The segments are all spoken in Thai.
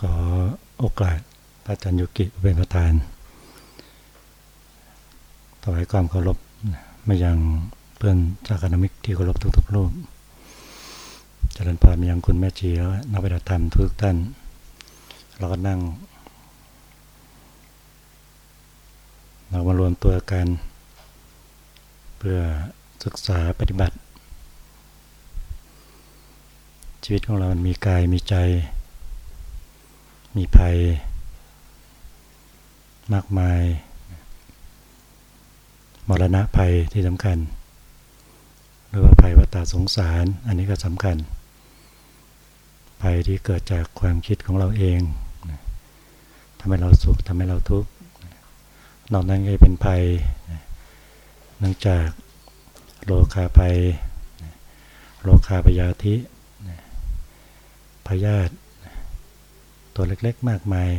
ขอโอกาสพระอาจารย์ยุกิเป็นประธานถวายความเคารพมายังเพื่อนจากนามิกที่เคารพทุกๆรูปเจริญพรมายังคุณแม่ชีและนักปฏิบัติธรรมทุกท่าน เราก็นั่ง เรามารวมตัวกัน เพื่อศึกษาปฏิบัติ ชีวิตของเรามันมีกายมีใจ มีภัย มากมาย มรณะภัยที่สำคัญ หรือว่าภัยวัฏสงสาร อันนี้ก็สำคัญ ภัยที่เกิดจากความคิดของเราเองทำให้เราสุขทำให้เราทุกข์นอกนั้นก็เป็นภัยเนื่องจากโลคาภัยโลคาปยาธิพยาธิ ตัวเล็กๆ มากมาย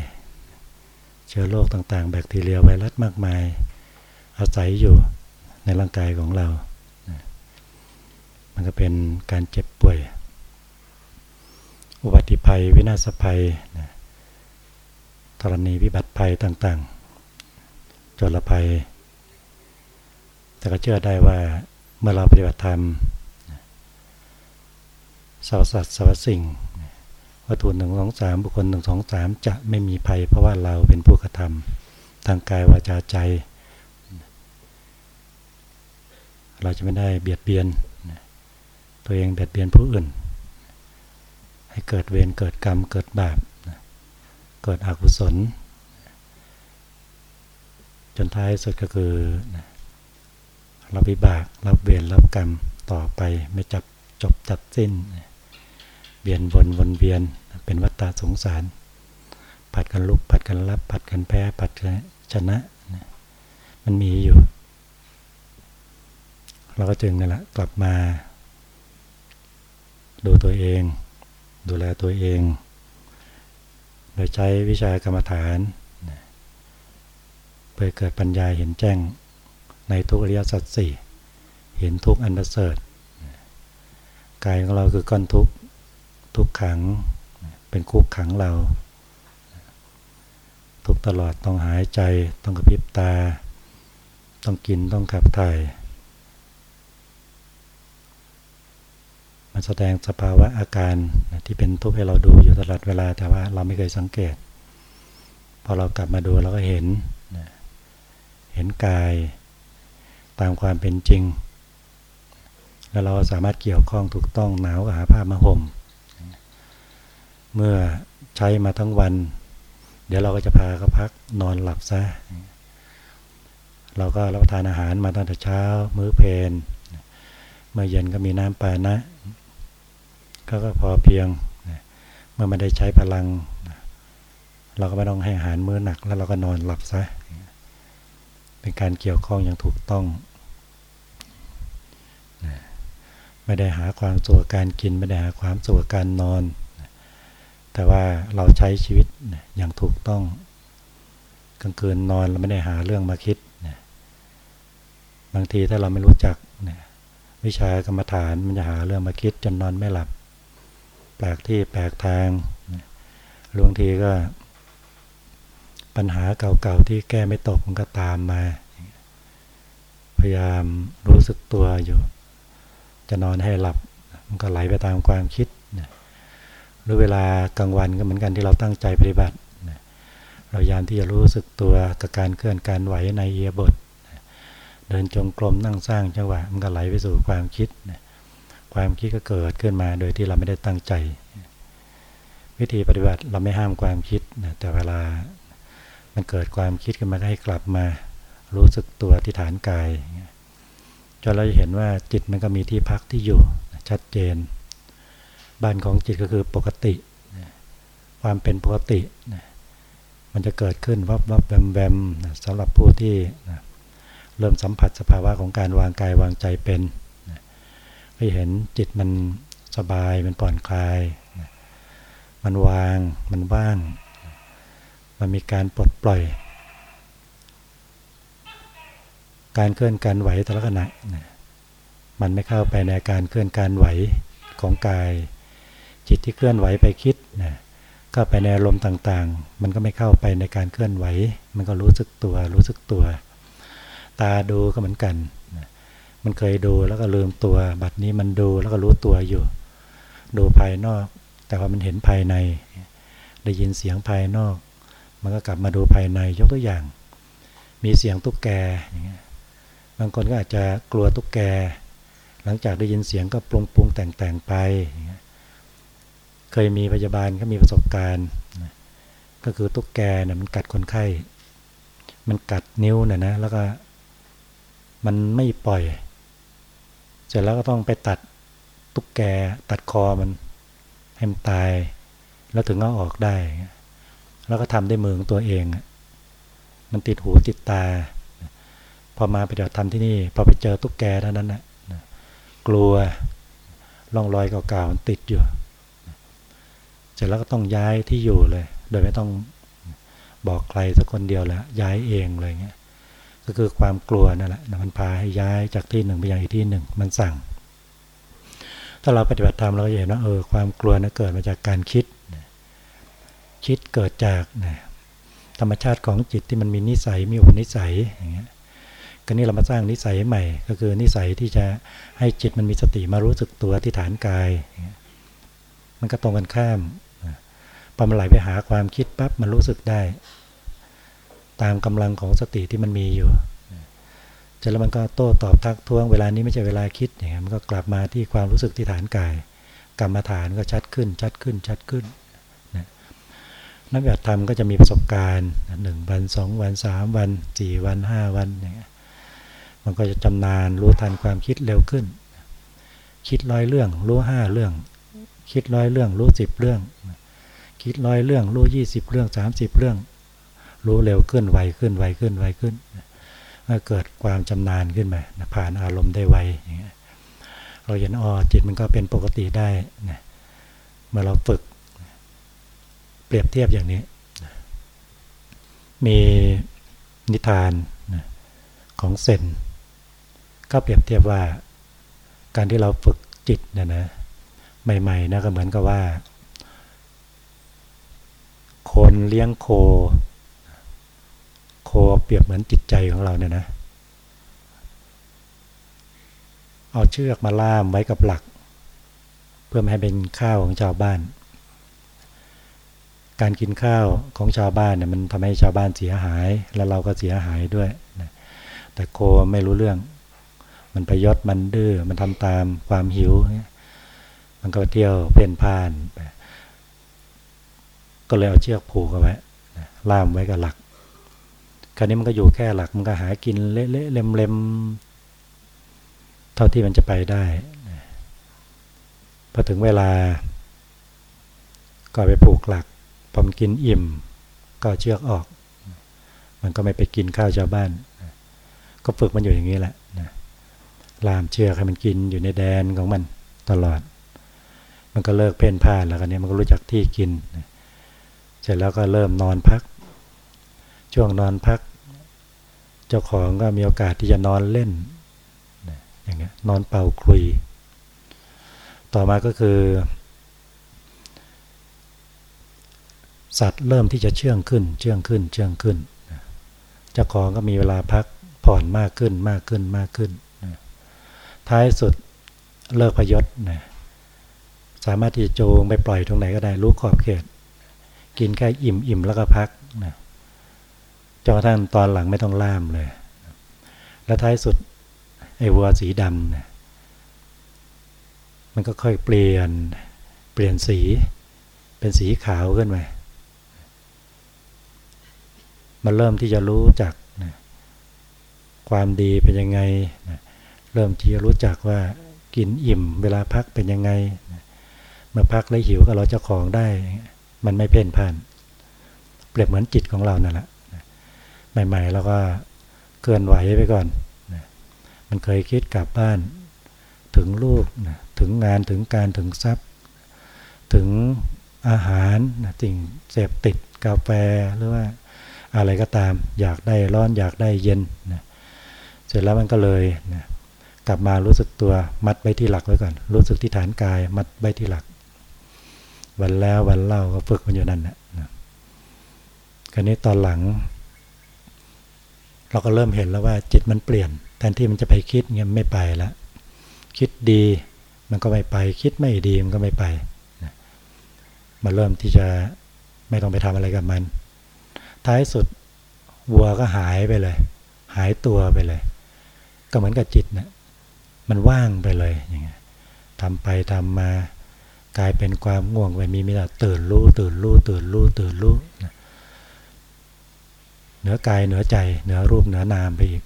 เชื้อโรคต่างๆ แบคทีเรียไวรัสมากมาย อาศัยอยู่ในร่างกายของเรา มันก็เป็นการเจ็บป่วย อุบัติภัย วินาศภัยธรณีวิบัติภัยต่างๆจลภัย แต่ก็เชื่อได้ว่าเมื่อเราปฏิบัติธรรมสรรพสัตว์สรรพสิ่ง วัตถุหนึ่งสองสามบุคคลหนึ่งสองสามจะไม่มีภัย เพราะว่าเราเป็นผู้กระทำทางกายวาจาใจ เราจะไม่ได้เบียดเบียน ตัวเองเบียดเบียนผู้อื่น ให้เกิดเวรเกิดกรรมเกิดบาปเกิดอกุศล จนท้ายสุดก็คือรับวิบากรับเวรรับกรรมต่อไปไม่จับจบจัดสิ้น เวียนวนวนเวียน เป็นวัฏฏะสงสาร ผัดกันลุกผัดกันรับ ผัดกันแพ้ผัดกันชนะ มันมีอยู่ เราก็จึงนี่แหละกลับมา ดูตัวเอง ดูแลตัวเอง โดยใช้วิชากรรมฐานเพื่อเกิดปัญญาเห็นแจ้งในทุกอริยสัจสี่เห็นทุกอันประเสริฐกายของเราคือก้อนทุกข์ ทุกขัง เป็นคุกขังเรา ทุกตลอดต้องหายใจต้องกระพริบตา ต้องกินต้องขับถ่ายมันแสดงสภาวะอาการที่เป็นทุกข์ให้เราดูอยู่ตลอดเวลาแต่ว่าเราไม่เคยสังเกต พอเรากลับมาดูเราก็เห็น เห็นกายตามความเป็นจริง แล้วเราสามารถเกี่ยวข้องถูกต้องหนาวหาผ้ามาห่ม เมื่อใช้มาทั้งวัน เดี๋ยวเราก็จะพาเขาพักนอนหลับซะ เราก็รับประทานอาหารมาตั้งแต่เช้า มื้อเพลนเมื่อเย็นก็มีน้ำปานะ ก็ก็พอเพียง เมื่อไม่ได้ใช้พลัง เราก็ไม่ต้องให้อาหารมื้อหนัก แล้วเราก็นอนหลับซะ เป็นการเกี่ยวข้องอย่างถูกต้องไม่ได้หาความสุขการกิน ไม่ได้หาความสุขการนอน แต่ว่าเราใช้ชีวิตอย่างถูกต้อง กลางคืนนอนเราไม่ได้หาเรื่องมาคิดบางทีถ้าเราไม่รู้จักวิชากรรมฐานมันจะหาเรื่องมาคิดจนนอนไม่หลับ แปลกที่แปลกทางบางทีก็ ปัญหาเก่าๆที่แก้ไม่ตกมันก็ตามมา พยายามรู้สึกตัวอยู่ จะนอนให้หลับ มันก็ไหลไปตามความคิด หรือเวลากลางวันก็เหมือนกันที่เราตั้งใจปฏิบัติเรายามที่จะรู้สึกตัวกับการเคลื่อนการไหวในเอียบทเดินจงกรมนั่งสร้างจังหวะมันก็ไหลไปสู่ความคิด ความคิดก็เกิดขึ้นมาโดยที่เราไม่ได้ตั้งใจ วิธีปฏิบัติเราไม่ห้ามความคิดแต่เวลามันเกิดความคิดขึ้นมาให้กลับมารู้สึกตัวที่ฐานกายจนเราจะเห็นว่าจิตมันก็มีที่พักที่อยู่ชัดเจน บ้านของจิตก็คือปกติ ความเป็นปกติ มันจะเกิดขึ้นวับวับแวมแวมสำหรับผู้ที่เริ่มสัมผัสสภาวะของการวางกายวางใจเป็นก็เห็นจิตมันสบายมันผ่อนคลาย มันวางมันว่าง มันมีการปลดปล่อย การเคลื่อนการไหวแต่ละขณะมันไม่เข้าไปในการเคลื่อนการไหวของกาย จิตที่เคลื่อนไหวไปคิดนะก็ไปในอารมณ์ต่างๆ มันก็ไม่เข้าไปในการเคลื่อนไหว มันก็รู้สึกตัว รู้สึกตัว ตาดูก็เหมือนกัน มันเคยดูแล้วก็ลืมตัว บัดนี้มันดูแล้วก็รู้ตัวอยู่ ดูภายนอก แต่ว่ามันเห็นภายใน ได้ยินเสียงภายนอก มันก็กลับมาดูภายใน ยกตัวอย่าง มีเสียงตุ๊กแกอย่างเงี้ย บางคนก็อาจจะกลัวตุ๊กแก หลังจากได้ยินเสียงก็ปรุงปรุงแต่งแต่งไปอย่างเงี้ย เคยมีพยาบาลก็มีประสบการณ์ก็คือตุ๊กแกเนี่ยมันกัดคนไข้ มันกัดนิ้วน่ยนะแล้วก็มันไม่ปล่อย เสร็จแล้วก็ต้องไปตัดตุ๊กแกตัดคอมันให้มันตาย แล้วถึงเอาออกได้ แล้วก็ทำได้มือของตัวเอง มันติดหูติดตา พอมาไปเดี๋ยวทำที่นี่ พอไปเจอตุ๊กแกเท่านั้นนะกลัวร่องรอยเก่าๆมันติดอยู่ เสร็จแล้วก็ต้องย้ายที่อยู่เลย โดยไม่ต้องบอกใครสักคนเดียวแหล้วย้ายเองเลยเงี้ยก็คือความกลัวนั่นแหละมันพาให้ย้ายจากที่หนึ่งไปยังอีกที่หนึ่งมันสั่ง ถ้าเราปฏิบัติธรรมเราจะเห็นว่าเออความกลัวนะเกิดมาจากการคิด คิดเกิดจากนะธรรมชาติของจิตที่มันมีนิสัยมีอุปนิสัยอย่างเงี้ยก็นี่เรามาสร้างนิสัยใหม่ ก็คือนิสัยที่จะให้จิตมันมีสติมารู้สึกตัวที่ฐานกาย มันก็ตรงกันข้าม พอมันไหลไปหาความคิดปั๊บมันรู้สึกได้ ตามกำลังของสติที่มันมีอยู่จนแล้วมันก็โต้ตอบทักท้วงเวลานี้ไม่ใช่เวลาคิดอย่างเงี้ยมันก็กลับมาที่ความรู้สึกที่ฐานกาย กรรมฐานก็ชัดขึ้น ชัดขึ้น ชัดขึ้นนะนักปฏิบัติธรรมก็จะมีประสบการณ์หนึ่งวันสองวันสามวันสี่วันห้าวันอย่างเงี้ยมันก็จะจำนานรู้ทันความคิดเร็วขึ้น คิดร้อยเรื่อง รู้ห้าเรื่อง คิดร้อยเรื่อง รู้สิบเรื่อง คิดร้อยเรื่อง รู้ยี่สิบเรื่องสามสิบเรื่อง รู้เร็วขึ้นไวขึ้นไวขึ้นไวขึ้นเมื่อเกิดความจำนานขึ้นมาผ่านอารมณ์ได้ไวอย่างเงี้ยเราเห็นอ๋อจิตมันก็เป็นปกติได้นะเมื่อเราฝึก เปรียบเทียบอย่างนี้ มีนิทานของเซนก็เปรียบเทียบว่า การที่เราฝึกจิตเนี่ยนะใหม่ๆนะก็เหมือนกับว่า คนเลี้ยงโค โคเปรียบเหมือนจิตใจของเราเนี่ยนะ เอาเชือกมาล่ามไว้กับหลัก เพื่อไม่ให้เป็นข้าวของชาวบ้าน การกินข้าวของชาวบ้านเนี่ยมันทำให้ชาวบ้านเสียหาย แล้วเราก็เสียหายด้วยนะแต่โคไม่รู้เรื่อง มันไปยศมันดื้อ มันทำตามความหิว มันก็เที่ยวเพ่นพ่านไป ก็เลยเอาเชือกผูกเอาไว้ล่ามไว้กับหลัก คราวนี้มันก็อยู่แค่หลักมันก็หากินเละๆเล็มๆ เท่าที่มันจะไปได้พอถึงเวลา ก็ไปผูกหลักพอมกินอิ่ม ก็เชือกออก มันก็ไม่ไปกินข้าวชาวบ้าน ก็ฝึกมันอยู่อย่างนี้แหละลามเชือกให้มันกินอยู่ในแดนของมันตลอด มันก็เลิกเพ่นพ่านแล้วกันนี้มันก็รู้จักที่กินนะ เสร็จแล้วก็เริ่มนอนพัก ช่วงนอนพัก เจ้าของก็มีโอกาสที่จะนอนเล่นอย่างเงี้ยนอนเป่าคลุย ต่อมาก็คือ สัตว์เริ่มที่จะเชื่องขึ้น เชื่องขึ้น เชื่องขึ้น เจ้าของก็มีเวลาพักผ่อนมากขึ้นมากขึ้นมากขึ้น ท้ายสุดเลิกพยศนะสามารถที่จะโจงไปปล่อยตรงไหนก็ได้รู้ขอบเขต กินแค่อิ่มอิ่มแล้วก็พักนะจนกระทั่งตอนหลังไม่ต้องล่ามเลย แล้วท้ายสุดไอ้วัวสีดำนะมันก็ค่อยเปลี่ยนเปลี่ยนสี เป็นสีขาวขึ้นมามันเริ่มที่จะรู้จักนะความดีเป็นยังไงนะเริ่มที่จะรู้จักว่ากินอิ่ม เวลาพักเป็นยังไงนะเมื่อพักแล้วหิวก็เราจะของได้ มันไม่เพ่นพ่าน เปรียบเหมือนจิตของเรานั่นแหละใหม่ๆเราก็เคลื่อนไหวไปก่อน มันเคยคิดกลับบ้าน ถึงลูก ถึงงานถึงการถึงทรัพย์ ถึงอาหารสิ่งเสพติดกาแฟหรือว่าอะไรก็ตาม อยากได้ร้อนอยากได้เย็นเสร็จแล้วมันก็เลยกลับมารู้สึกตัวมัดไว้ที่หลักไว้ก่อน รู้สึกที่ฐานกายมัดไว้ที่หลัก วันแล้ววันเล่าก็ฝึกมันอยู่นั่นแหละคราวนี้ตอนหลัง เราก็เริ่มเห็นแล้วว่าจิตมันเปลี่ยนแทนที่มันจะไปคิดเงี้ยไม่ไปล้วคิดดีมันก็ไม่ไป คิดไม่ดีมันก็ไม่ไปมันเริ่มที่จะไม่ต้องไปทำอะไรกับมัน ท้ายสุดวัวก็หายไปเลย หายตัวไปเลย ก็เหมือนกับจิตเนะี่ยมันว่างไปเลยอย่างเงี้ยทำไปทำมา กลายเป็นความง่วงไปมีมีแต่ตื่นรู้ตื่นรู้ตื่นรู้ตื่นรู้เหนือกายเหนือใจเหนือรูปเหนือนามไปอีก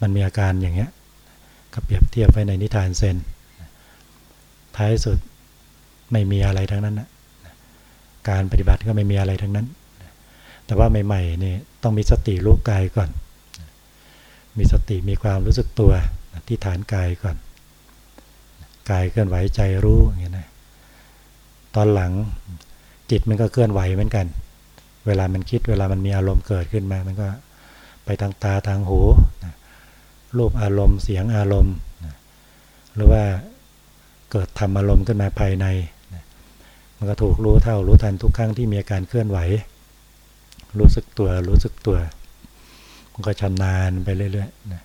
มันมีอาการอย่างเงี้ยก็เปรียบเทียบไว้ในนิทานเซนท้ายสุดไม่มีอะไรทั้งนั้นนะการปฏิบัติก็ไม่มีอะไรทั้งนั้น แต่ว่าใหม่ๆนี่ต้องมีสติรู้กายก่อน มีสติมีความรู้สึกตัวที่ฐานกายก่อน กายเคลื่อนไหวใจรู้อย่างเงี้ยนะตอนหลังจิตมันก็เคลื่อนไหวเหมือนกัน เวลามันคิดเวลามันมีอารมณ์เกิดขึ้นมามันก็ไปทางตาทางหูรูปอารมณ์เสียงอารมณ์หรือว่าเกิดทำอารมณ์ขึ้นมาภายในมันก็ถูกรู้เท่ารู้ทันทุกครั้งที่มีอาการเคลื่อนไหว รู้สึกตัวรู้สึกตัว มันก็ชำนาญไปเรื่อยๆนะ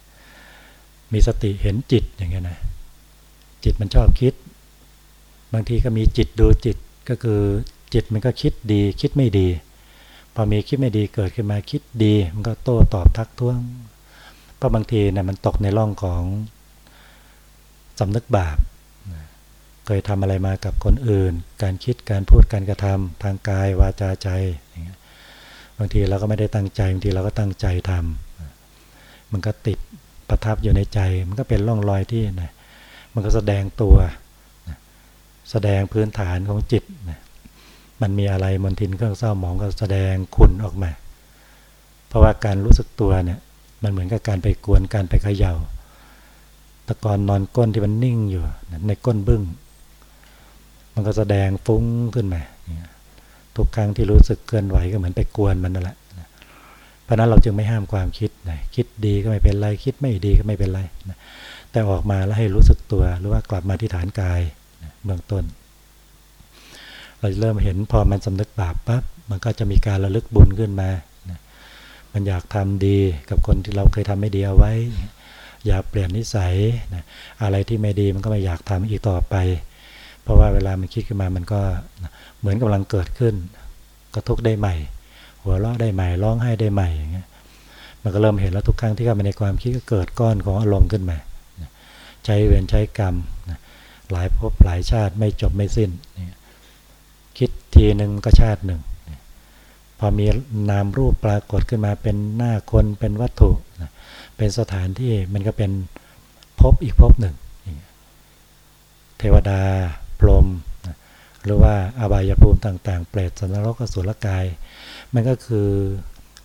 มีสติเห็นจิตอย่างเงี้ยนะ จิตมันชอบคิด บางทีก็มีจิตดูจิตก็คือจิตมันก็คิดดีคิดไม่ดี พอมีคิดไม่ดีเกิดขึ้นมาคิดดี มันก็โต้ตอบทักท้วงเพราะบางทีเนะี่ยมันตกในร่องของสำนึกบาปเคยทำอะไรมากับคนอื่น การคิดการพูดการกระทำทางกายวาจาใจ บางทีเราก็ไม่ได้ตั้งใจบางทีเราก็ตั้งใจทำมันก็ติดประทับอยู่ในใจ มันก็เป็นร่องรอยที่นะ มันก็แสดงตัว แสดงพื้นฐานของจิตนะมันมีอะไรมนทินเครื่องเศร้าหมองก็แสดงคุณออกมา เพราะว่าการรู้สึกตัวเนี่ย มันเหมือนกับการไปกวนการไปเขยา่า ตะกอนนอนก้นที่มันนิ่งอยู่ ในก้นบึ้ง มันก็แสดงฟุ้งขึ้นมา ทุกครั้งที่รู้สึกเคลื่อนไหวก็เหมือนไปกวนมันนั่นแหละเพราะนั้นเราจึงไม่ห้ามความคิดนะคิดดีก็ไม่เป็นไร คิดไม่ดีก็ไม่เป็นไรนะ แต่ออกมาแล้วให้รู้สึกตัว หรือว่ากลับมาที่ฐานกายเบื้องต้น เราจะเริ่มเห็นพอมันสำนึกบาปปั๊บมันก็จะมีการระลึกบุญขึ้นมา มันอยากทำดีกับคนที่เราเคยทำไม่ดีเอาไว้ อยากเปลี่ยนนิสัยอะไรที่ไม่ดีมันก็ไม่อยากทำอีกต่อไป เพราะว่าเวลามันคิดขึ้นมามันก็เหมือนกำลังเกิดขึ้นก็ทุกได้ใหม่ หัวเราะได้ใหม่ร้องไห้ได้ใหม่อย่างเงี้ยมันก็เริ่มเห็นแล้วทุกครั้งที่เข้ามาในความคิดก็เกิดก้อนของอารมณ์ขึ้นมา ใช้เวรใช้กรรม หลายภพหลายชาติไม่จบไม่สิ้น คิดทีหนึ่งก็ชาติหนึ่ง พอมีนามรูปปรากฏขึ้นมาเป็นหน้าคนเป็นวัตถุ เป็นสถานที่มันก็เป็นภพอีกภพหนึ่ง เทวดาพรหมหรือว่าอบายภูมิต่าง ๆ เปรตสันนรกสุรกาย มันก็คือ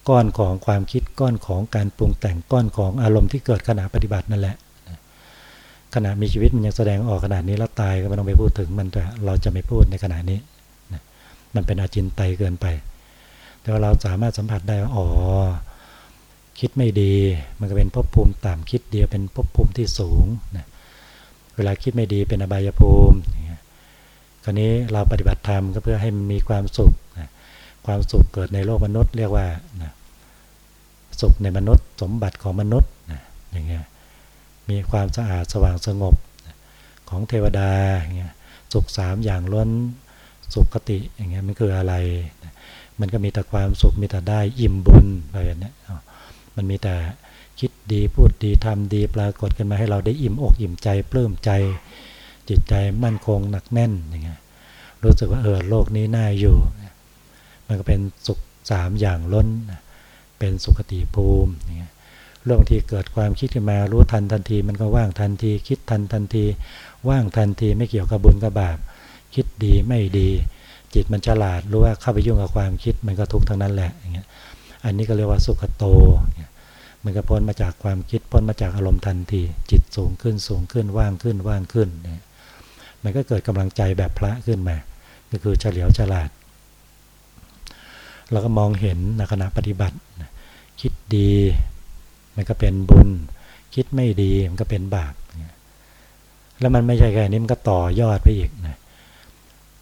ก้อนของความคิดก้อนของการปรุงแต่งก้อนของอารมณ์ที่เกิดขณะปฏิบัตินั่นแหละ ขณะมีชีวิตมันยังแสดงออกขนาดนี้แล้วตายก็ไม่ต้องไปพูดถึงมันแต่เราจะไม่พูดในขณะนี้มันเป็นอาจินไตเกินไป แต่ว่าเราสามารถสัมผัสได้ว่าอ๋อคิดไม่ดีมันก็เป็นภพภูมิต่ำคิดเดียวเป็นภพภูมิที่สูงนะเวลาคิดไม่ดีเป็นอบายภูมิคราวนี้เราปฏิบัติธรรมก็เพื่อให้มีความสุขนะความสุขเกิดในโลกมนุษย์ เรียกว่านะสุขในมนุษย์ สมบัติของมนุษย์นะอย่างเงี้ย มีความสะอาดสว่างสงบของเทวดาอย่างเงี้ยสุขสามอย่างล้นสุขคติอย่างเงี้ยมันคืออะไร มันก็มีแต่ความสุขมีแต่ได้อิ่มบุญอะไรแบบนี้มันมีแต่คิดดีพูดดีทำดีปรากฏขึ้นมาให้เราได้อิ่มอกอิ่มใจปลื้มใจ จิตใจมั่นคงหนักแน่นอย่างเงี้ยรู้สึกว่าเออโลกนี้น่าอยู่ มันก็เป็นสุขสามอย่างล้น เป็นสุขติภูมิอย่างเงี้ย เรื่องที่เกิดความคิดขึ้นมารู้ทันทันที มันก็ว่างทันที คิดทันทันที ว่างทันทีไม่เกี่ยวกับบุญกับบาป คิดดีไม่ดี จิตมันฉลาดรู้ว่าเข้าไปยุ่งกับความคิดมันก็ทุกข์ทั้งนั้นแหละอย่างเงี้ยอันนี้ก็เรียกว่าสุขโตมันก็พ้นมาจากความคิดพ้นมาจากอารมณ์ทันที จิตสูงขึ้นสูงขึ้นว่างขึ้นว่างขึ้นเนี่ยมันก็เกิดกำลังใจแบบพระขึ้นมา ก็คือเฉลียวฉลาดเราก็มองเห็นในขณะปฏิบัติ คิดดี มันก็เป็นบุญ คิดไม่ดีมันก็เป็นบาปแล้วมันไม่ใช่แค่นี้มันก็ต่อยอดไปอีกนะ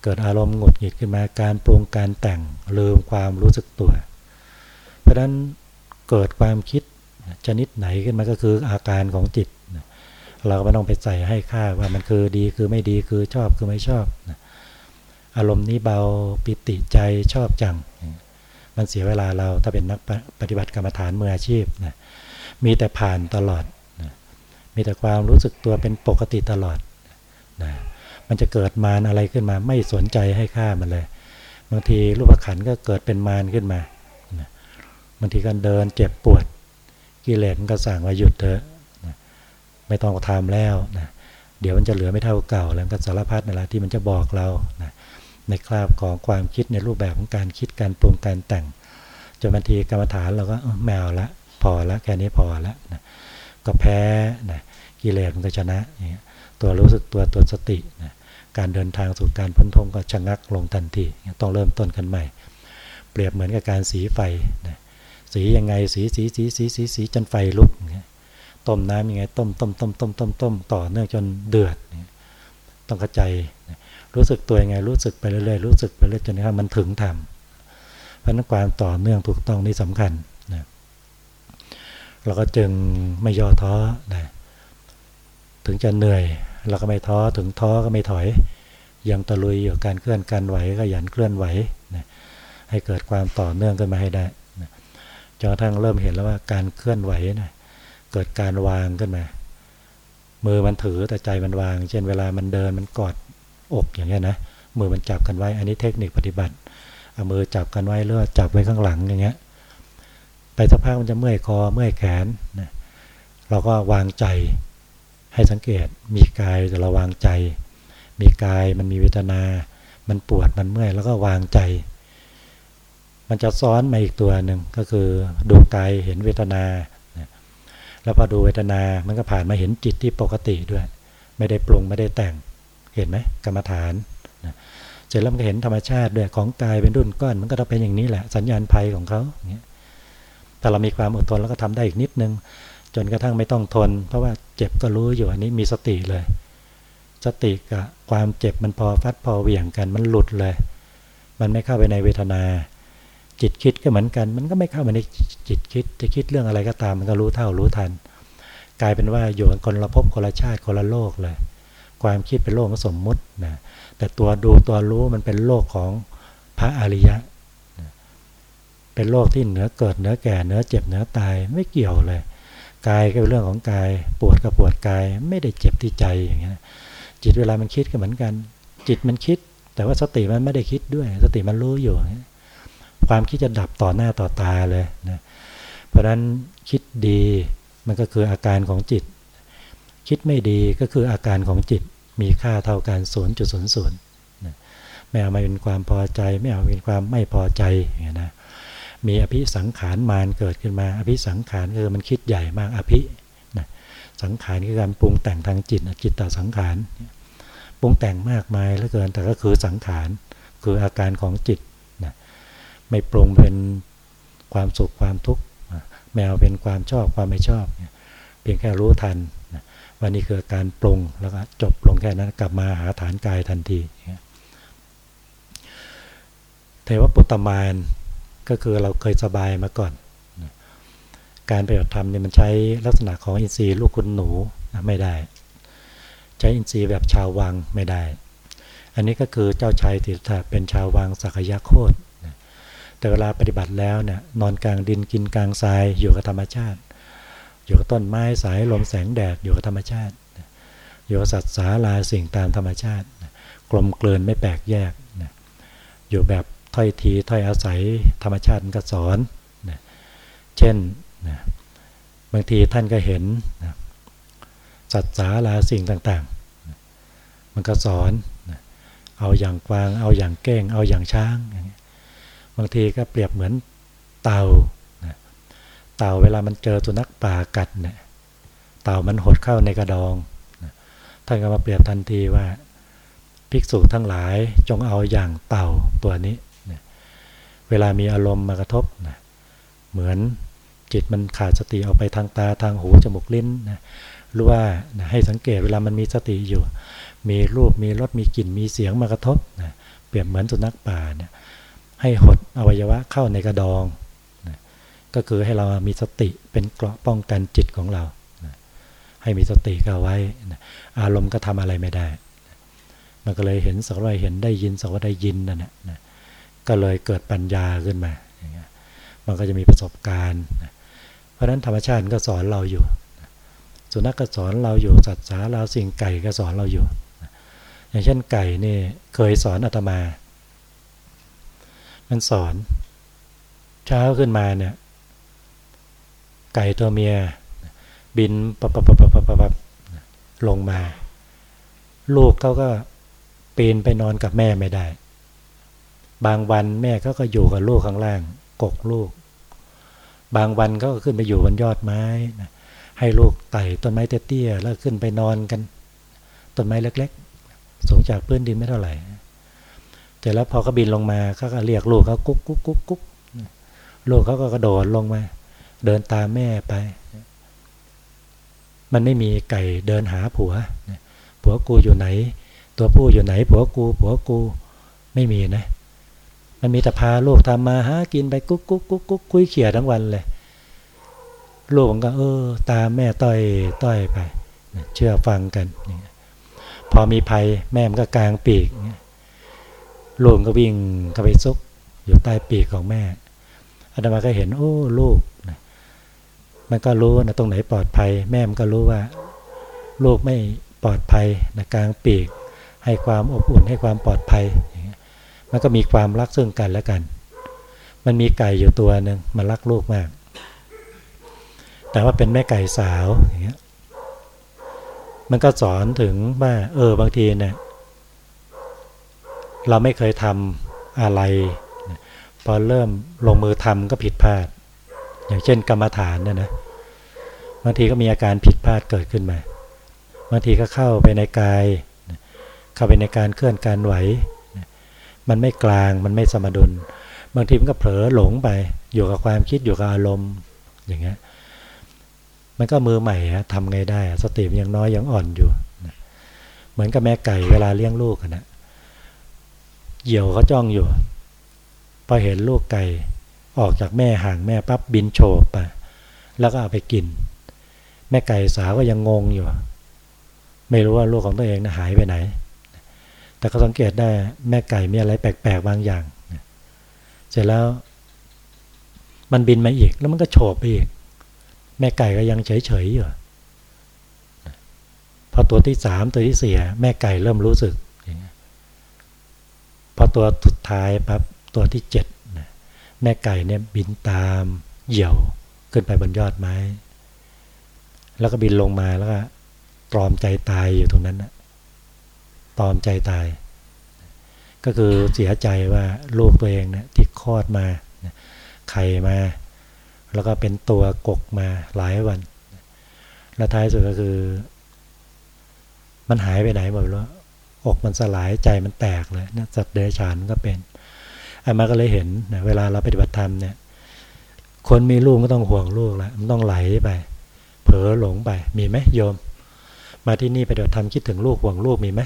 เกิดอารมณ์หงุดหงิดขึ้นมาการปรุงการแต่งลืมความรู้สึกตัว เพราะฉะนั้นเกิดความคิดชนิดไหนขึ้นมาก็คืออาการของจิต เราก็ไม่ต้องไปใส่ให้ค่าว่ามันคือดีคือไม่ดีคือชอบคือไม่ชอบ อารมณ์นี้เบาปิติใจชอบจัง มันเสียเวลาเราถ้าเป็นนักปฏิบัติกรรมฐานมืออาชีพนะ มีแต่ผ่านตลอดนะมีแต่ความรู้สึกตัวเป็นปกติตลอดนะมันจะเกิดมารอะไรขึ้นมา ไม่สนใจให้ค่ามันเลยบางทีรูปขันก็เกิดเป็นมารขึ้นมานะบางทีการเดินเจ็บปวด กิเลสมันก็สั่งว่าหยุดเถอะนะไม่ต้องทำแล้วนะเดี๋ยวมันจะเหลือไม่เท่าเก่า แล้วก็สารพัดนั่นแหละที่มันจะบอกเรานะในคราบของความคิดในรูปแบบของการคิดการปรุงการแต่งจนบางทีกรรมฐานเราก็แมวละ พอและแค่นี้พอและนะก็แพ้นะกิเลสมันก็ชนะตัวรู้สึกตัวตัวสตินะการเดินทางสู่การพ้นทุกข์ก็ชะงักลงทันทีต้องเริ่มต้นกันใหม่ เปรียบเหมือนกับการสีไฟนะสียังไงสีสีสีสีสีสีจนไฟลุกต้มน้ำยังไงต้มต้มต้มต้มต้มต้มต่อเนื่องจนเดือด ต้องกระจายรู้สึกตัวยังไงรู้สึกไปเรื่อยๆรู้สึกไปเรื่อยจนกระทั่งมันถึงธรรมเพราะนั้นความต่อเนื่องถูกต้องนี่สำคัญ เราก็จึงไม่ย่อท้อนะถึงจะเหนื่อยเราก็ไม่ท้อถึงท้อก็ไม่ถอย ยังตะลุยอยู่การเคลื่อนการไหวก็ยันเคลื่อนไหวนะให้เกิดความต่อเนื่องกันมาให้ได้นะจนกระทั่งเริ่มเห็นแล้วว่าการเคลื่อนไหวนะเกิดการวางขึ้นมา มือมันถือแต่ใจมันวาง เช่นเวลามันเดินมันกอดอกอย่างเงี้ยนะมือมันจับกันไว้อันนี้เทคนิคปฏิบัติเอามือจับกันไว้เลือจับไว้ข้างหลังอย่างเงี้ย ไปสักพักมันจะเมื่อยคอเมื่อยแขนนะเราก็วางใจให้สังเกตมีกายแต่เราวางใจ มีกายมันมีเวทนา มันปวดมันเมื่อย แล้วก็วางใจ มันจะซ้อนมาอีกตัวหนึ่งก็คือดูกายเห็นเวทนา แล้วพอดูเวทนามันก็ผ่านมาเห็นจิตที่ปกติด้วย ไม่ได้ปรุงไม่ได้แต่งเห็นไหมกรรมฐานเสร็จแล้วมันก็เห็นธรรมชาติด้วยของกายเป็นรุ่นก้อน มันก็ต้องเป็นอย่างนี้แหละ สัญญาณภัยของเขาเงี้ย แต่เรามีความอดทนแล้วก็ทำได้อีกนิดนึง จนกระทั่งไม่ต้องทน เพราะว่าเจ็บก็รู้อยู่อันนี้มีสติเลย สติกับความเจ็บมันพอฟัดพอเหวี่ยงกันมันหลุดเลย มันไม่เข้าไปในเวทนา จิตคิดก็เหมือนกัน มันก็ไม่เข้าไปในจิตคิดจะคิดเรื่องอะไรก็ตามมันก็รู้เท่ารู้ทัน กลายเป็นว่าอยู่กันคนละภพคนละชาติคนละโลกเลย ความคิดเป็นโลกสมมุตินะแต่ตัวดูตัวรู้มันเป็นโลกของพระอริยะ เป็นโลกที่เหนือเกิดเหนือแก่เหนือเจ็บเหนือตายไม่เกี่ยวเลย กายก็เป็นเรื่องของกาย ปวดก็ปวดกายไม่ได้เจ็บที่ใจอย่างเงี้ยจิตเวลามันคิดก็เหมือนกัน จิตมันคิด แต่ว่าสติมันไม่ได้คิดด้วย สติมันรู้อยู่ ความคิดจะดับต่อหน้าต่อตาเลยนะเพราะฉะนั้นคิดดีมันก็คืออาการของจิต คิดไม่ดีก็คืออาการของจิตมีค่าเท่ากันศูนย์จุดศูนย์ศูนย์ไม่เอามาเป็นความพอใจ ไม่เอาเป็นความไม่พอใจอย่างเงี้ยนะ มีอภิสังขารมารเกิดขึ้นมา อภิสังขารคือมันคิดใหญ่มากอภินะสังขารคือการปรุงแต่งทางจิตจิตตสังขารปรุงแต่งมากมายเหลือเกินแต่ก็คือสังขารคืออาการของจิตนะไม่ปรุงเป็นความสุขความทุกข์แมวเป็นความชอบความไม่ชอบ เพียงแค่รู้ทันวันนี้คือการปรุงแล้วก็จบลงแค่นั้นกลับมาหาฐานกายทันทีเทวปุตตมาน ก็คือเราเคยสบายมาก่อน การปฏิบัติธรรมเนี่ยมันใช้ลักษณะของอินทรีย์ลูกคุณหนูไม่ได้ ใช้อินทรีย์แบบชาววังไม่ได้ อันนี้ก็คือเจ้าชายติถาเป็นชาววังสักยะโคตรแต่เวลาปฏิบัติแล้วเนี่ยนอนกลางดินกินกลางทรายอยู่กับธรรมชาติ อยู่กับต้นไม้สายลมแสงแดดอยู่กับธรรมชาติ อยู่กับสัตว์สาลาสิ่งตามธรรมชาติ กลมเกลืนไม่แปลกแยก อยู่แบบ ถ้อยทีถ้อยอาศัยธรรมชาติมันก็สอนนะเช่นนะบางทีท่านก็เห็นนะสัตว์สาลาสิ่งต่างๆนะมันก็สอนนะเอาอย่างกวาง เอาอย่างเก้ง เอาอย่างช้างบางทีก็เปรียบเหมือนเต่านะเต่าเวลามันเจอสุนัขป่ากัดเนะี่ยเต่ามันหดเข้าในกระดองนะท่านก็มาเปรียบทันทีว่าภิกษุทั้งหลายจงเอาอย่างเต่าตัวนี้ เวลามีอารมณ์มากระทบนะเหมือนจิตมันขาดสติออกไปทางตาทางหูจมูกลิ้นนะหรู้ว่านะให้สังเกตเวลามันมีสติอยู่ มีรูปมีรสมีกลิ่นมีเสียงมากระทบนะเปรียบเหมือนสุนัขป่าเนี่ยให้หดอวัยวะเข้าในกระดองนะก็คือให้เรามีสติเป็นเกราะป้องกันจิตของเรานะให้มีสติก็ไว้นะอารมณ์ก็ทำอะไรไม่ได้มันก็เลยเห็นสักว่าเห็นได้ยินสักว่าได้ยินนั่นแหละ ก็เลยเกิดปัญญาขึ้นมา มันก็จะมีประสบการณ์ เพราะฉะนั้นธรรมชาติก็สอนเราอยู่ สุนัขก็สอนเราอยู่ สัตว์สาเราสิ่งไก่ก็สอนเราอยู่ อย่างเช่นไก่นี่เคยสอนอาตมา มันสอน เช้าขึ้นมาเนี่ย ไก่ตัวเมีย บินปับปับปับปับปับปับลงมา ลูกเขาก็ปีนไปนอนกับแม่ไม่ได้ บางวันแม่เขาก็อยู่กับลูกข้างล่าง กกลูก บางวันก็ขึ้นไปอยู่บนยอดไม้นะให้ลูกไต่ต้นไม้เตี้ยๆแล้วขึ้นไปนอนกัน ต้นไม้เล็กๆ สูงจากพื้นดินไม่เท่าไหร่แต่แล้วพอเขาบินลงมาเขาก็เรียกลูกเขากุ๊กกุ๊กกุ๊กกุ๊กลูกเขาก็กระโดดลงมา เดินตามแม่ไป มันไม่มีไก่เดินหาผัว ผัวกูอยู่ไหน ตัวผู้อยู่ไหน ผัวกู ผัวกูไม่มีนะ มันมีแต่พาลูกทำมาหากินไปกุ๊กกุ๊กกุ๊กกุ๊กคุยเขี่ยทั้งวันเลย ลูกก็เออ ตามแม่ต้อยต้อยไป เชื่อฟังกัน พอมีภัยแม่มันก็กลางปีกลูกก็วิ่งเข้าไปซุก อยู่ใต้ปีกของแม่อาตมาก็เห็น โอ้ลูกมันก็รู้นะตรงไหนปลอดภัย แม่มันก็รู้ว่า ลูกไม่ปลอดภัยนะกลางปีก ให้ความอบอุ่นให้ความปลอดภัย มันก็มีความรักซึ่งกันและกัน มันมีไก่อยู่ตัวหนึ่งมันรักลูกมาก แต่ว่าเป็นแม่ไก่สาวอย่างเงี้ยมันก็สอนถึงว่าเออบางทีเนี่ยเราไม่เคยทำอะไร พอเริ่มลงมือทำก็ผิดพลาด อย่างเช่นกรรมฐานเนี่ยนะบางทีก็มีอาการผิดพลาดเกิดขึ้นมาบางทีก็เข้าไปในกาย เข้าไปในการเคลื่อนการไหว มันไม่กลางมันไม่สมดุล บางทีมันก็เผลอหลงไป อยู่กับความคิดอยู่กับอารมณ์อย่างเงี้ยมันก็มือใหม่ฮะทำไงได้ สติมันยังน้อยยังอ่อนอยู่เหมือนกับแม่ไก่เวลาเลี้ยงลูกนะเหยี่ยวเขาจ้องอยู่ พอเห็นลูกไก่ออกจากแม่ห่างแม่ปั๊บบินโฉบไปแล้วก็เอาไปกิน แม่ไก่สาวก็ยังงงอยู่ ไม่รู้ว่าลูกของตัวเองนะหายไปไหน แต่ก็สังเกตได้แม่ไก่มีอะไรแปลกๆบางอย่าง เสร็จแล้ว มันบินมาอีก แล้วมันก็โฉบไปอีก แม่ไก่ก็ยังเฉยๆอยู่พอตัวที่สามตัวที่สี่แม่ไก่เริ่มรู้สึกพอตัวสุดท้ายปั๊บตัวที่เจ็ดแม่ไก่เนี่ยบินตามเหี่ยวขึ้นไปบนยอดไม้ แล้วก็บินลงมาแล้วก็ตรอมใจตายอยู่ตรงนั้นนะ ตอมใจตาย ก็คือเสียใจว่าลูกตัวเองเนี่ยที่คลอดมาไข่มา แล้วก็เป็นตัวกกมาหลายวัน แล้วท้ายสุดก็คือ มันหายไปไหนหมดแล้วอกมันสลายใจมันแตกเลยนะสัตว์เดรัจฉานก็เป็นอามาก็เลยเห็นนะเวลาเราปฏิบัติธรรมเนี่ย คนมีลูกก็ต้องห่วงลูกละมันต้องไหลไป เผลอหลงไป มีไหมโยม มาที่นี่ปฏิบัติธรรมคิดถึงลูกห่วงลูกมีไหม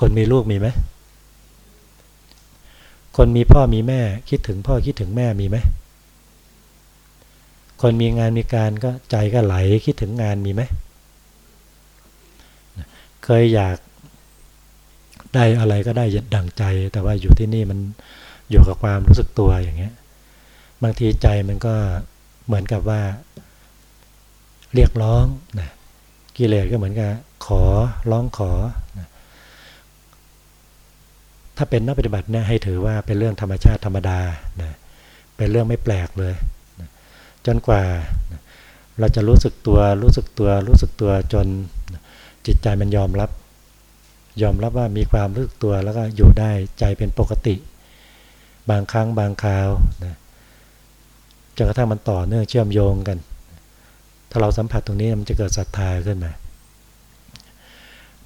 คนมีลูกมีไหม คนมีพ่อมีแม่ คิดถึงพ่อคิดถึงแม่มีไหม คนมีงานมีการก็ใจก็ไหลคิดถึงงานมีไหม เคยอยากได้อะไรก็ได้ดั่งใจ แต่ว่าอยู่ที่นี่มันอยู่กับความรู้สึกตัวอย่างเงี้ย บางทีใจมันก็เหมือนกับว่า เรียกร้องนะกิเลสก็เหมือนกับขอร้องขอ ถ้าเป็นนักปฏิบัติเนี่ยให้ถือว่าเป็นเรื่องธรรมชาติธรรมดานะเป็นเรื่องไม่แปลกเลยนะจนกว่านะเราจะรู้สึกตัวรู้สึกตัวรู้สึกตัวจนนะจิตใจมันยอมรับ ยอมรับว่ามีความรู้สึกตัวแล้วก็อยู่ได้ใจเป็นปกติ บางครั้งบางคราวนะจนกระทั่งมันต่อเนื่องเชื่อมโยงกัน ถ้าเราสัมผัสตรงนี้มันจะเกิดศรัทธาขึ้นมา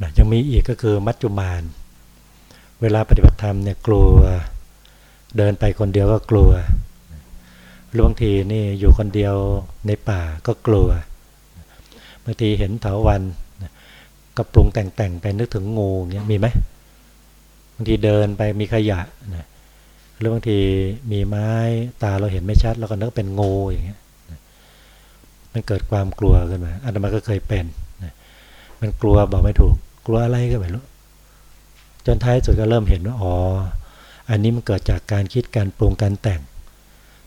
นะยังมีอีกก็คือมัจจุมาน เวลาปฏิบัติธรรมเนี่ยกลัว เดินไปคนเดียวก็กลัวหรือบางทีนี่อยู่คนเดียวในป่าก็กลัวบางทีเห็นเถาวันก็ปรุงแต่งแต่งไปนึกถึงงูเงี้ยมีไหมบางทีเดินไปมีขยะนะหรือบางทีมีไม้ตาเราเห็นไม่ชัดเราก็นึกเป็นงูอย่างเงี้ยมันเกิดความกลัวขึ้นมาอันนั้นก็เคยเป็นนะมันกลัวบอกไม่ถูก กลัวอะไรก็ไม่รู้ จนท้ายสุดก็เริ่มเห็นว่าอ๋ออันนี้มันเกิดจากการคิดการปรุงการแต่ง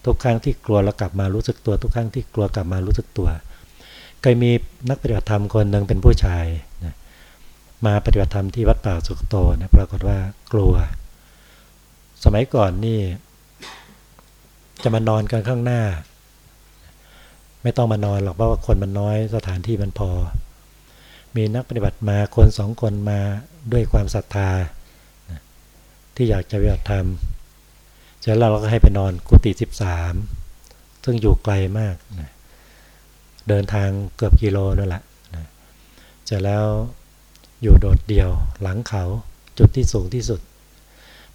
ทุกครั้งที่กลัวเรากลับมารู้สึกตัว ทุกครั้งที่กลัวกลับมารู้สึกตัวเคยมีนักปฏิบัติธรรมคนหนึ่งเป็นผู้ชายนะมาปฏิบัติธรรมที่วัดป่าสุขโตนะปรากฏว่ากลัว สมัยก่อนนี่ จะมานอนกันข้างหน้า ไม่ต้องมานอนหรอกเพราะว่าคนมันน้อยสถานที่มันพอ มีนักปฏิบัติมาคนสองคนมาด้วยความศรัทธา ที่อยากจะปฏิบัติธรรมเสร็จแล้วเราก็ให้ไปนอนกุฏิสิบสามซึ่งอยู่ไกลมากนะเดินทางเกือบกิโลนั่นแหละนะเสร็จแล้วอยู่โดดเดี่ยวหลังเขาจุดที่สูงที่สุด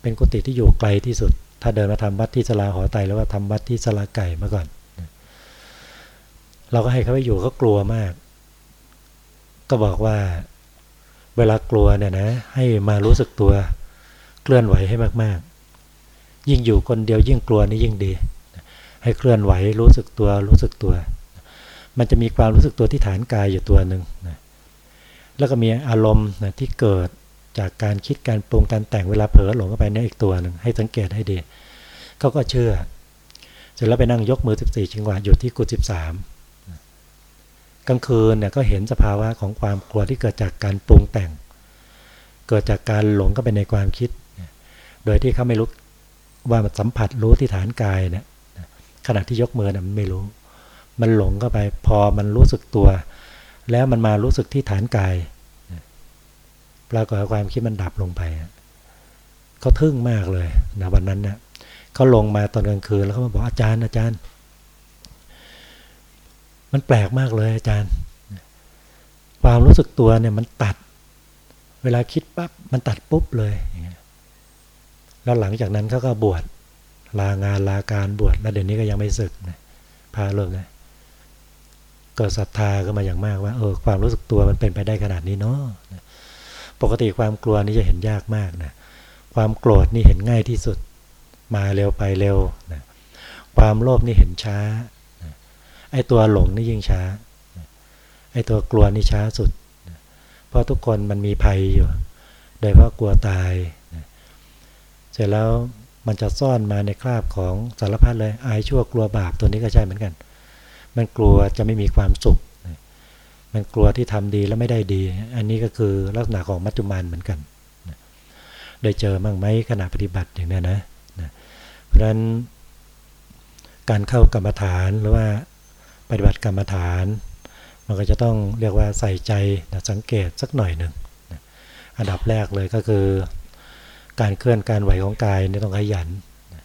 เป็นกุฏิที่อยู่ไกลที่สุด ถ้าเดินมาทำวัดที่สลาหอไตแล้วว่าทำวัดที่สลาไก่มาก่อนนะเราก็ให้เขาไปอยู่เขากลัวมาก ก็บอกว่า เวลากลัวเนี่ยนะ ให้มารู้สึกตัว เคลื่อนไหวให้มาก ๆ ยิ่งอยู่คนเดียวยิ่งกลัวนี่ยิ่งดี ให้เคลื่อนไหวรู้สึกตัวรู้สึกตัว มันจะมีความรู้สึกตัวที่ฐานกายอยู่ตัวหนึ่งนะแล้วก็มีอารมณ์นะที่เกิดจากการคิดการปรุงการแต่งเวลาเผลอหลงเข้าไปนี่อีกตัวหนึ่งให้สังเกตให้ดีเขาก็เชื่อเสร็จแล้วไปนั่งยกมือ 14จังหวะอยู่ที่กุฏิ13 กลางคืนเนี่ยก็เห็นสภาวะของความกลัวที่เกิดจากการปรุงแต่ง เกิดจากการหลงเข้าไปในความคิด โดยที่เขาไม่รู้ว่ามันสัมผัสรู้ที่ฐานกายเนี่ยขณะที่ยกมือเนี่ยมันไม่รู้ มันหลงเข้าไป พอมันรู้สึกตัว แล้วมันมารู้สึกที่ฐานกายปรากฏความคิดมันดับลงไปเขาทึ่งมากเลยนะวันนั้นเนี่ยเขาลงมาตอนกลางคืนแล้วเขามาบอกอาจารย์อาจารย์ มันแปลกมากเลยอาจารย์ ความรู้สึกตัวเนี่ยมันตัด เวลาคิดปั๊บมันตัดปุ๊บเลยแล้วหลังจากนั้นเขาก็บวชลางานลาการบวชแล้วเดี๋ยวนี้ก็ยังไม่ศึกนะพาเลิกนะเกิดศรัทธาก็มาอย่างมากว่าเออความรู้สึกตัวมันเป็นไปได้ขนาดนี้เนาะปกติความกลัวนี่จะเห็นยากมากนะความโกรธนี่เห็นง่ายที่สุด มาเร็วไปเร็วนะความโลภนี่เห็นช้า ไอ้ตัวหลงนี่ยิ่งช้า ไอ้ตัวกลัวนี่ช้าสุด เพราะทุกคนมันมีภัยอยู่ โดยเพราะกลัวตาย เสร็จแล้วมันจะซ่อนมาในคราบของสารพัดเลยอายชั่วกลัวบาปตัวนี้ก็ใช่เหมือนกัน มันกลัวจะไม่มีความสุข มันกลัวที่ทำดีแล้วไม่ได้ดี อันนี้ก็คือลักษณะของมัจจุมานเหมือนกัน ได้เจอมั่งไหมขณะปฏิบัติอย่างนี้นะ เพราะฉะนั้นการเข้ากรรมฐานหรือว่า ปฏิบัติกรรมฐาน มันก็จะต้องเรียกว่าใส่ใจนะสังเกตสักหน่อยหนึ่งนะอันดับแรกเลยก็คือ การเคลื่อนการไหวของกายนี่ต้องขยันนะ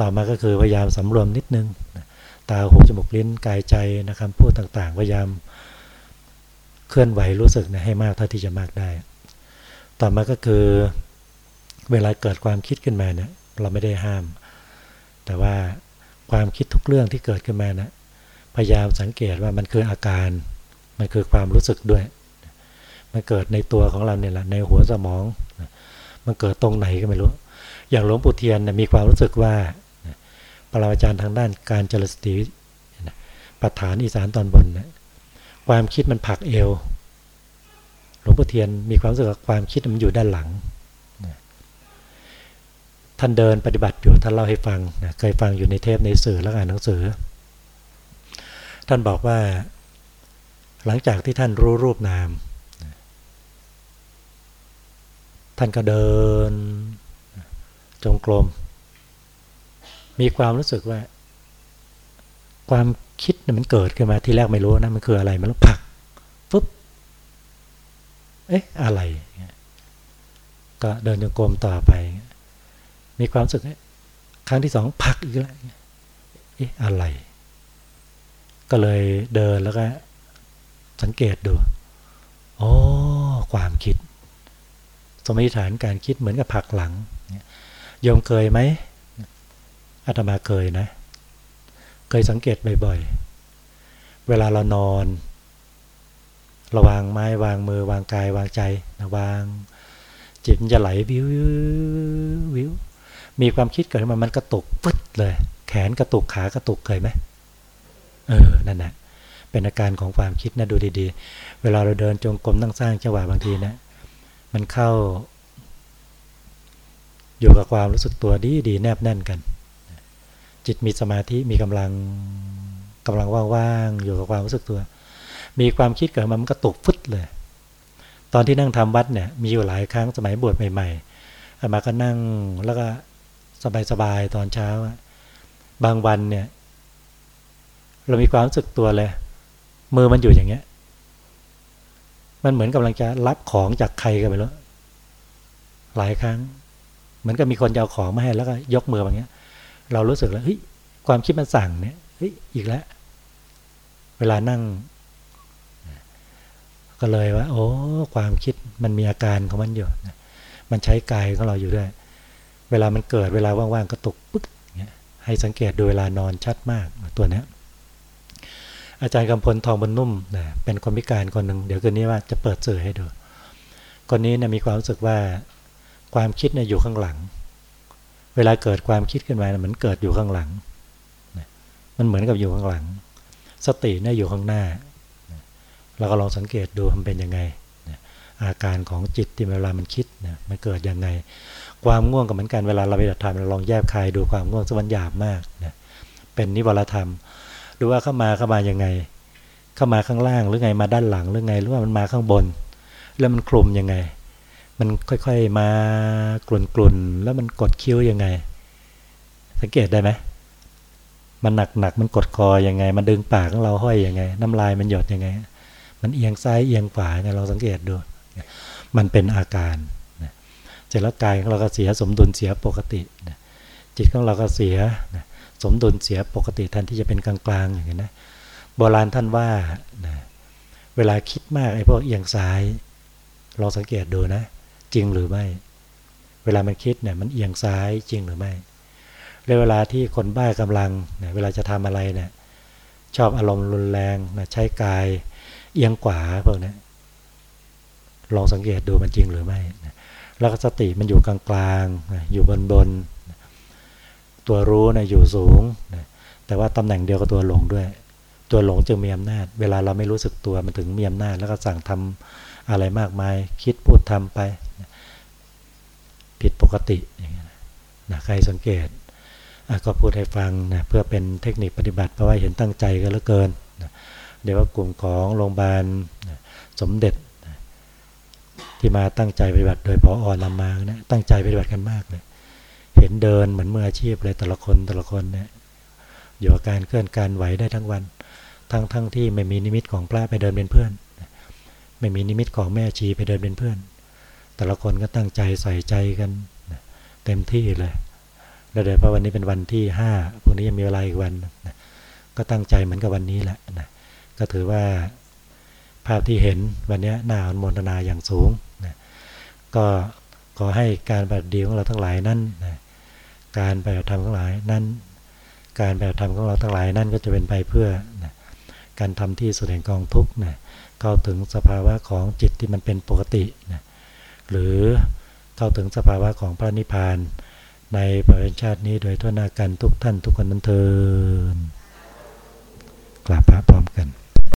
ต่อมาก็คือพยายามสำรวมนิดนึงนะตาหูจมูกลิ้นกายใจนะคำพูดต่างๆ พยายามเคลื่อนไหวรู้สึกนะให้มากเท่าที่จะมากได้ ต่อมาก็คือเวลาเกิดความคิดขึ้นมาเนี่ยเราไม่ได้ห้าม แต่ว่าความคิดทุกเรื่องที่เกิดขึ้นมานะ พยายามสังเกตว่ามันคืออาการ มันคือความรู้สึกด้วย มันเกิดในตัวของเราเนี่ยแหละในหัวสมอง มันเกิดตรงไหนก็ไม่รู้ อย่างหลวงปู่เทียนมีความรู้สึกว่าปรมาจารย์ทางด้านการจริตสติปัฏฐานอีสานตอนบนนะความคิดมันผักเอว หลวงปู่เทียนมีความรู้สึกว่าความคิดมันอยู่ด้านหลัง ท่านเดินปฏิบัติอยู่ท่านเล่าให้ฟังนะเคยฟังอยู่ในเทปในสื่อแล้วอ่านหนังสือ ท่านบอกว่า หลังจากที่ท่านรู้รูปนาม ท่านก็เดิน จงกรม มีความรู้สึกว่า ความคิดมันเกิดขึ้นมาที่แรกไม่รู้นะมันคืออะไรมันแล้ผักฟึบเอ๊ะอะไร ก็เดินจงกรมต่อไป มีความรู้สึกครั้งที่สองผักอีกแล้วเอ๊ะอะไร ก็เลยเดินแล้วก็สังเกตดูโอ้ความคิด สมมติฐานการคิดเหมือนกับผักหลังโยมเคยไหมอาตมาเคยนะ เคยสังเกตบ่อยๆ เวลาเรานอน ระวางไม้วางมือวางกายวางใจนะวาง จิตมันจะไหลวิววิวมีความคิดเกิดมามันกระตุกปึ๊ดเลย แขนกระตุกขากระตุกเคยไหม เออนั่นแหละเป็นอาการของความคิดนะดูดีๆ เวลาเราเดินจงกรมนั่งสร้างจังหวะบางทีนะมันเข้า อยู่กับความรู้สึกตัวดีดีแนบแน่นกัน จิตมีสมาธิมีกำลังกำลังว่างๆอยู่กับความรู้สึกตัว มีความคิดเกิดมามันกระตุกฟึดเลย ตอนที่นั่งทำวัดเนี่ยมีอยู่หลายครั้งสมัยบวชใหม่ๆอามาก็นั่งแล้วก็สบายๆตอนเช้า บางวันเนี่ย เรามีความรู้สึกตัวเลย มือมันอยู่อย่างเงี้ย มันเหมือนกำลังจะรับของจากใครกันไปแล้ว หลายครั้ง เหมือนกับมีคนจะเอาของมาให้แล้วก็ยกมือแบบนี้ย เรารู้สึกแล้วเฮ้ยความคิดมันสั่งเนี่ยเฮ้ยอีกแล้ว เวลานั่ง ก็เลยว่า โอ้ความคิดมันมีอาการของมันอยู่มันใช้กายของเราอยู่ด้วย เวลามันเกิดเวลาว่างๆก็ตกปึ๊กให้สังเกตดูเวลานอนชัดมากตัวเนี้ย อาจารย์กำพลทองบนนุ่มนะเป็นคนพิการคนหนึ่งเดี๋ยวคืนนี้ว่าจะเปิดสื่อให้ดู คนนี้นะมีความรู้สึกว่าความคิดนี่ยอยู่ข้างหลัง เวลาเกิดความคิดขึ้นมานะมันเกิดอยู่ข้างหลังนะมันเหมือนกับอยู่ข้างหลัง สตินี่ยอยู่ข้างหน้านะเราก็ลองสังเกตดูมันเป็นยังไงนะอาการของจิตที่เวลามันคิดนะมันเกิดยังไง ความง่วงก็เหมือนกันเวลาเราไปดัดทำเราลองแยบคายดูความง่วงสวรรค์หยาบมากนะเป็นนิวรธรรม ดูว่าเข้ามาเข้ามายังไง เข้ามาข้างล่างหรือไงมาด้านหลังหรือไง หรือว่ามันมาข้างบน แล้วมันคลุมยังไง มันค่อยๆมากลุ่นๆแล้วมันกดคิ้วยังไง สังเกตได้ไหมมันหนักๆมันกดคอยังไง มันดึงปากของเราห้อยยังไง น้ำลายมันหยดยังไง มันเอียงซ้ายเอียงขวาเนี่ยเราสังเกตดู มันเป็นอาการเจตแล้วกายของเราก็เสียสมดุลเสียปกติจิตของเราก็เสีย สมดุลเสียปกติทันที่จะเป็นกลางๆอย่างนี้นะโบราณท่านว่านะเวลาคิดมากไอ้พวกเอียงซ้ายลองสังเกตดูนะ จริงหรือไม่ เวลามันคิดเนี่ยมันเอียงซ้ายจริงหรือไม่ในเวลาที่คนบ้ากำลังเนี่ยเวลาจะทำอะไรเนี่ยชอบอารมณ์รุนแรงนะใช้กายเอียงขวาพวกนี้ลองสังเกตดูมันจริงหรือไม่แล้วก็สติมันอยู่กลางๆอยู่บนบน ตัวรู้นะอยู่สูงนะแต่ว่าตำแหน่งเดียวกับตัวหลงด้วย ตัวหลงจึงมีอำนาจ เวลาเราไม่รู้สึกตัวมันถึงมีอำนาจ แล้วก็สั่งทำอะไรมากมาย คิดพูดทำไปนะผิดปกติอย่างนี้นะใครสังเกตก็พูดให้ฟังนะเพื่อเป็นเทคนิคปฏิบัติเพราะว่าเห็นตั้งใจกันเหลือเกินนะเดี๋ยวว่ากลุ่มของโรงพยาบาลนะสมเด็จนะที่มาตั้งใจปฏิบัติโดยพออ่อนลำมานะตั้งใจปฏิบัติกันมากเลย เห็นเดินเหมือนมืออาชีพเลยแต่ละคนแต่ละคนเนี่ยอยู่กับการเคลื่อนการไหวได้ทั้งวัน ทั้งทั้งที่ไม่มีนิมิตของพระไปเดินเป็นเพื่อน ไม่มีนิมิตของแม่ชีไปเดินเป็นเพื่อน แต่ละคนก็ตั้งใจใส่ใจกันเต็มที่เลยแล้วเดี๋ยวพอวันนี้เป็นวันที่ห้าพวกนี้ยังมีเวลาอีกวันก็ตั้งใจเหมือนกับวันนี้แหละนะก็ถือว่าภาพที่เห็นวันนี้น่าอนุโมนนาอย่างสูงนะก็ขอให้การปฏิบัติดีของเราทั้งหลายนั้นนะ การปฏิบัติธรรมทั้งหลายนั้นการปฏิบัติธรรมของเราทั้งหลายนั่นก็จะเป็นไปเพื่อนะการทำที่สุดแห่งกองทุกข์นะเข้าถึงสภาวะของจิตที่มันเป็นปกตินะหรือเข้าถึงสภาวะของพระนิพพาน ในประวัติชาตินี้โดยทั่วหน้ากันทุกท่านทุกคนนั้นเทินกราบพระพร้อมกัน